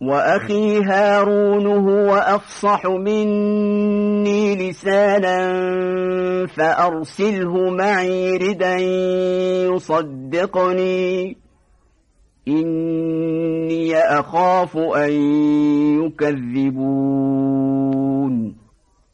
وأخي هارون هو أفصح مني لسانا فأرسله معي ردا يصدقني. إني أخاف أن يكذبون.